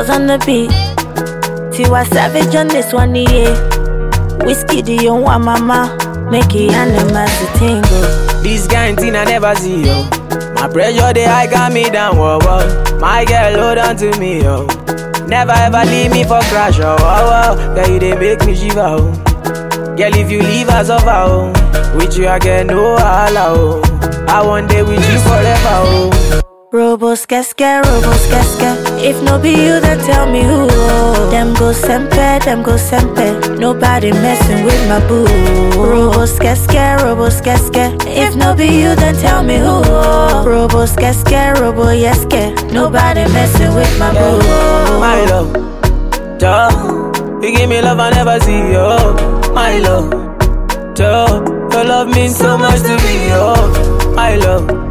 girls on the beat. Tiwa Savage on this one, yeah. Whiskey, do you want mama? Make it animals to tingle. This thing I never see, yo. My pressure, they high got me down, whoa, whoa. My girl, hold on to me, yo. Never ever leave me for crash, oh, oh, oh. Girl, you they make me shiver, oh. Girl, if you leave us over, oh. With you, I get no holla, oh. I want day with you forever, oh. Robo skeske, robo skeske. If no be you, then tell me who. Them go sempe, them go sempe. Nobody messing with my boo. Robo skeske, robo skeske. If no be you, then tell me who. Robo skeske, robo yeske. Nobody messing with my boo. My love, duh. You give me love I never see, yo. My love, duh. Your love means so much to me, yo. My love.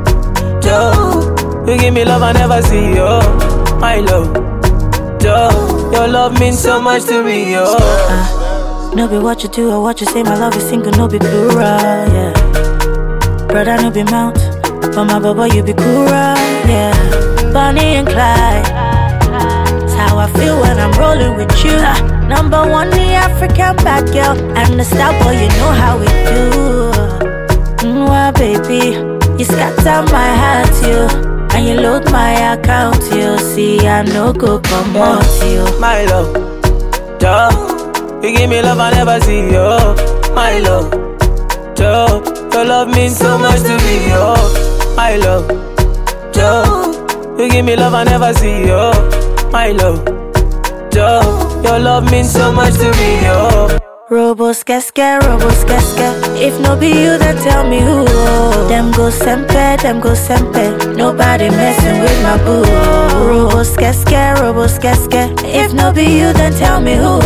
You give me love I never see, yo. My love, yo. Your love means so much to me, yo. Uh, no be what you do or what you say. My love is single, no be plural, yeah. Brother, no be mount, but my baba you be cooler, yeah. Bonnie and Clyde. That's how I feel when I'm rolling with you. Uh, number one, the African bad girl, and the star boy. You know how we do. Mwah, baby, you scatter my heart, you. And you load my account, you see I no go come out, you. My love, duh. You give me love I never see, yo. My love, duh. Your love means so much to me, yo. My love, duh. You give me love I never see, yo. My love, duh. Your love means so much to me, yo. Robo skeske, robo skeske. If no be you, then tell me who. Them go sempe, them go sempe. Nobody messing with my boo. Robo skeske, robo skeske. If no be you, then tell me who.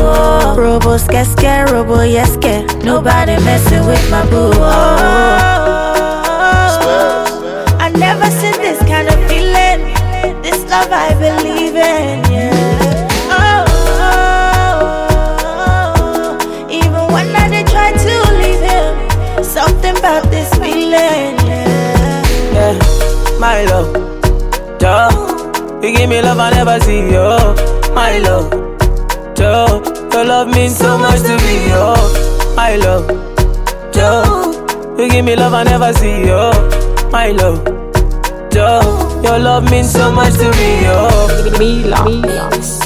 Robo skeske, robo yeske. Nobody messing with my boo. I never seen this kind of feeling. This love I believe in. Oh, even when I did try to leave him, something about this feeling, my love, duh. You give me love I never see, yo. My love, duh. Your love means so much to me, yo. My love, duh. You give me love I never see, yo. My love, duh. Your love means so much to me, yo. Mila.